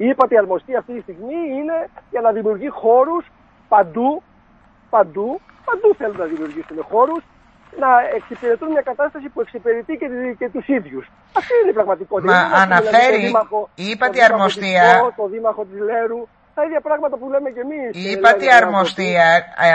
Η ύπατη αρμοστία αυτή τη στιγμή είναι για να δημιουργεί χώρους παντού, παντού, παντού θέλουν να δημιουργήσουν χώρους να εξυπηρετούν μια κατάσταση που εξυπηρετεί και, και τους ίδιους. Αυτή είναι η πραγματικότητα. Μα αναφέρει, η ύπατη αρμοστία. Το δήμαρχο της Λέρου, τα ίδια πράγματα που λέμε και εμείς. Η ύπατη αρμοστία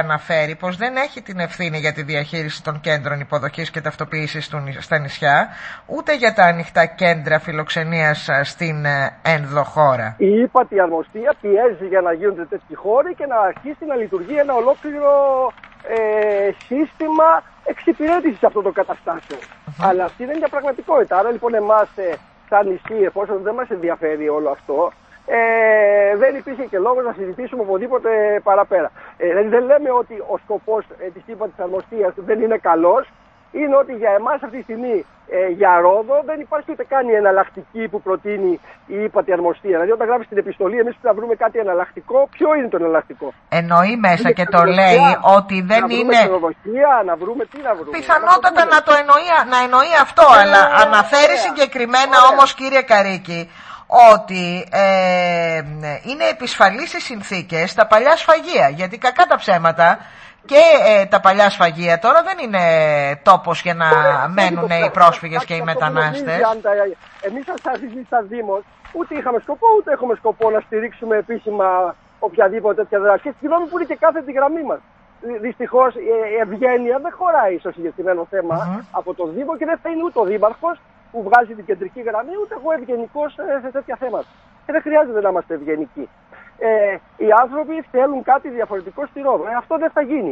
αναφέρει πως δεν έχει την ευθύνη για τη διαχείριση των κέντρων υποδοχής και ταυτοποίησης στα νησιά, ούτε για τα ανοιχτά κέντρα φιλοξενίας στην ε, ενδοχώρα. Η ύπατη αρμοστία πιέζει για να γίνονται τέτοιοι χώροι και να αρχίσει να λειτουργεί ένα ολόκληρο ε, σύστημα εξυπηρέτησης αυτών των καταστασεων Αλλά αυτή δεν είναι μια πραγματικότητα. Άρα λοιπόν εμάς, ε, σαν νησί, εφόσον δεν μας ενδιαφέρει όλο αυτό, ε, δεν υπήρχε και λόγος να συζητήσουμε οπουδήποτε παραπέρα. Ε, δεν λέμε ότι ο σκοπός ε, της ύπα της αρμοστίας δεν είναι καλός. Είναι ότι για εμάς αυτή τη στιγμή ε, για Ρόδο δεν υπάρχει ούτε καν η εναλλακτική που προτείνει η ύπατη αρμοστία. Δηλαδή, όταν γράφει την επιστολή, εμείς πρέπει να βρούμε κάτι εναλλακτικό. Ποιο είναι το εναλλακτικό; Εννοεί μέσα και το λέει ότι δεν να είναι. Βρούμε να βρούμε τι να βρούμε. Πιθανότατα να το εννοεί, να εννοεί αυτό, ε, αλλά αναφέρει συγκεκριμένα όμως, κύριε Καρίκη, ότι ε, είναι επισφαλείς οι συνθήκες στα παλιά σφαγεία. Γιατί κακά τα ψέματα και ε, τα παλιά σφαγεία τώρα δεν είναι τόπος για να μένουν οι πρόσφυγες και οι μετανάστες. Εμείς σαν σαν Δήμος ούτε είχαμε σκοπό ούτε έχουμε σκοπό να στηρίξουμε επίσημα οποιαδήποτε τέτοια δράση. Και συγγνώμη που είναι και κάθε τη γραμμή μας. Δυστυχώς η ευγένεια δεν χωράει στο συγκεκριμένο από το Δήμο και δεν θα είναι ούτε ο Δήμαρχος που βγάζει την κεντρική γραμμή, ούτε εγώ ευγενικός σε τέτοια θέματα. Και δεν χρειάζεται να είμαστε ευγενικοί. Ε, οι άνθρωποι θέλουν κάτι διαφορετικό στη Ρόδο. Ε, αυτό δεν θα γίνει.